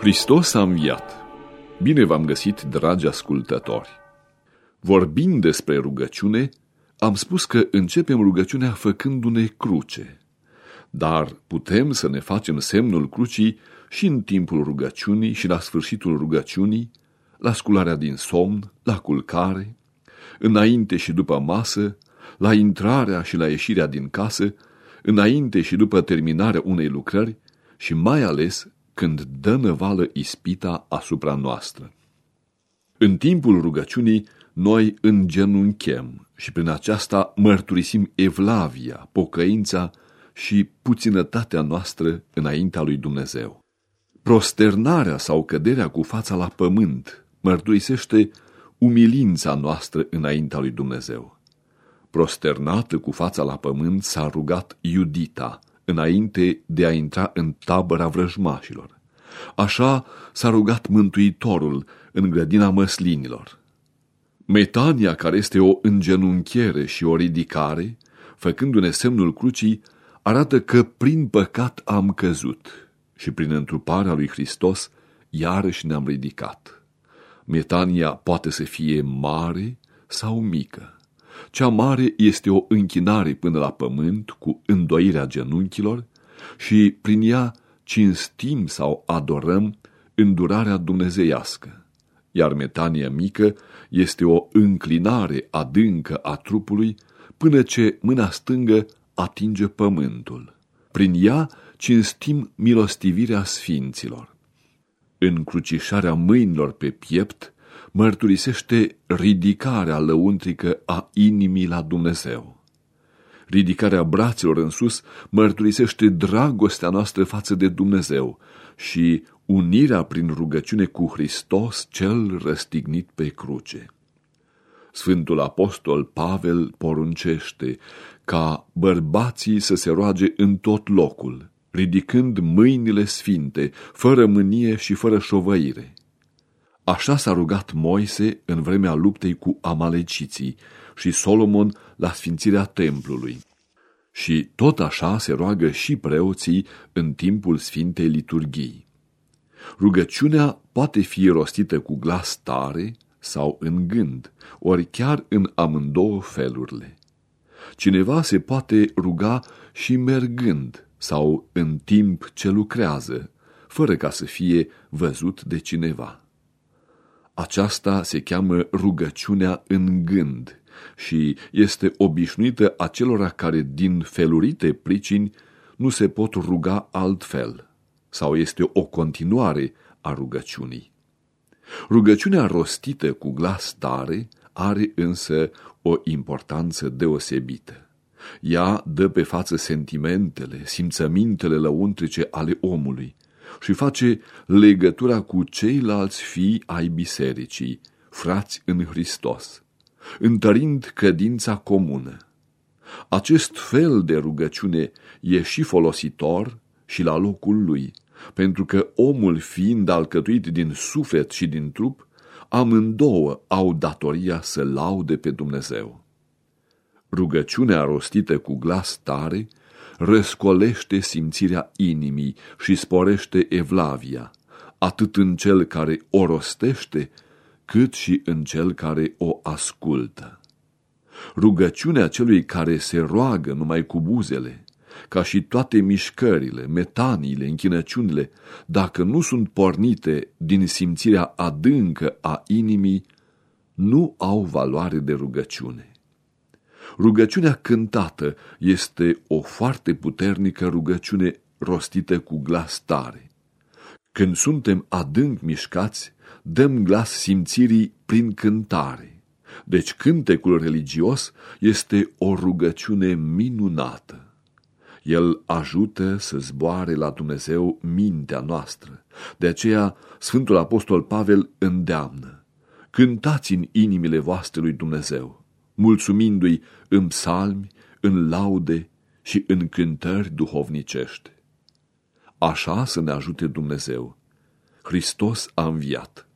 Hristos a înviat! Bine v-am găsit, dragi ascultători! Vorbind despre rugăciune, am spus că începem rugăciunea făcându-ne cruce. Dar putem să ne facem semnul crucii și în timpul rugăciunii și la sfârșitul rugăciunii, la scularea din somn, la culcare, înainte și după masă, la intrarea și la ieșirea din casă, înainte și după terminarea unei lucrări și mai ales când dă năvală ispita asupra noastră. În timpul rugăciunii, noi îngenunchem și prin aceasta mărturisim evlavia, pocăința și puținătatea noastră înaintea lui Dumnezeu. Prosternarea sau căderea cu fața la pământ mărturisește umilința noastră înaintea lui Dumnezeu. Prosternată cu fața la pământ s-a rugat Iudita, înainte de a intra în tabăra vrăjmașilor. Așa s-a rugat Mântuitorul în grădina măslinilor. Metania, care este o îngenunchiere și o ridicare, făcându-ne semnul crucii, arată că prin păcat am căzut și prin întruparea lui Hristos iarăși ne-am ridicat. Metania poate să fie mare sau mică. Cea mare este o închinare până la pământ cu îndoirea genunchilor și prin ea cinstim sau adorăm îndurarea dumnezeiască, iar metania mică este o înclinare adâncă a trupului până ce mâna stângă atinge pământul. Prin ea cinstim milostivirea sfinților. Încrucișarea mâinilor pe piept mărturisește ridicarea lăuntrică a inimii la Dumnezeu. Ridicarea brațelor în sus mărturisește dragostea noastră față de Dumnezeu și unirea prin rugăciune cu Hristos cel răstignit pe cruce. Sfântul Apostol Pavel poruncește ca bărbații să se roage în tot locul, ridicând mâinile sfinte, fără mânie și fără șovăire. Așa s-a rugat Moise în vremea luptei cu amaleciții și Solomon la sfințirea templului. Și tot așa se roagă și preoții în timpul Sfintei Liturghii. Rugăciunea poate fi rostită cu glas tare sau în gând, ori chiar în amândouă felurile. Cineva se poate ruga și mergând sau în timp ce lucrează, fără ca să fie văzut de cineva. Aceasta se cheamă rugăciunea în gând și este obișnuită acelora care din felurite pricini nu se pot ruga altfel sau este o continuare a rugăciunii. Rugăciunea rostită cu glas tare are însă o importanță deosebită. Ea dă pe față sentimentele, simțămintele lăuntrice ale omului și face legătura cu ceilalți fii ai bisericii, frați în Hristos, întărind credința comună. Acest fel de rugăciune e și folositor și la locul lui, pentru că omul fiind alcătuit din suflet și din trup, amândouă au datoria să laude pe Dumnezeu. Rugăciunea rostită cu glas tare răscolește simțirea inimii și sporește evlavia, atât în cel care o rostește, cât și în cel care o ascultă. Rugăciunea celui care se roagă numai cu buzele, ca și toate mișcările, metaniile, închinăciunile, dacă nu sunt pornite din simțirea adâncă a inimii, nu au valoare de rugăciune. Rugăciunea cântată este o foarte puternică rugăciune rostită cu glas tare. Când suntem adânc mișcați, dăm glas simțirii prin cântare. Deci cântecul religios este o rugăciune minunată. El ajută să zboare la Dumnezeu mintea noastră. De aceea Sfântul Apostol Pavel îndeamnă. Cântați în inimile voastre lui Dumnezeu, mulțumindu-i în psalmi, în laude și în cântări duhovnicești. Așa să ne ajute Dumnezeu. Hristos a înviat.